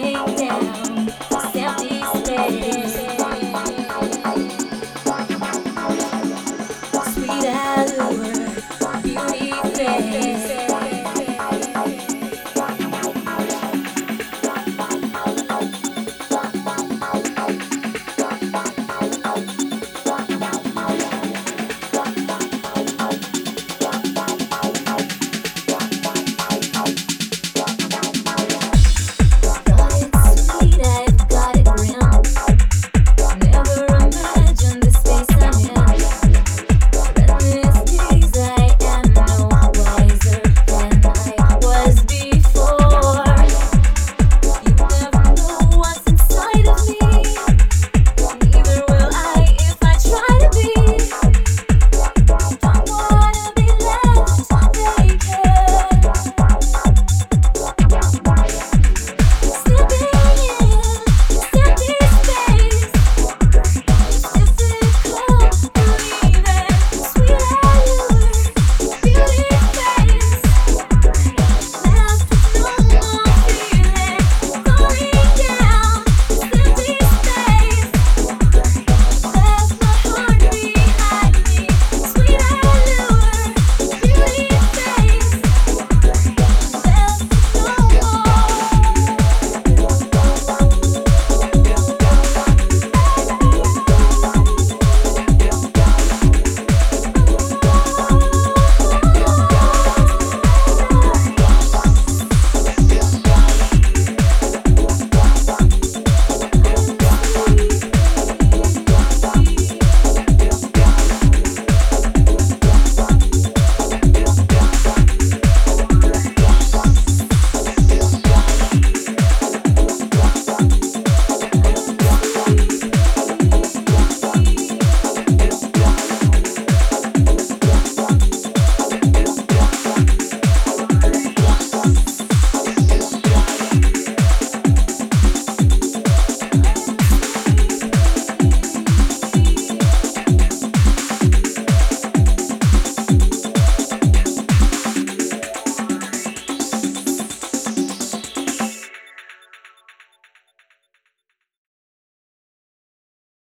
falling down.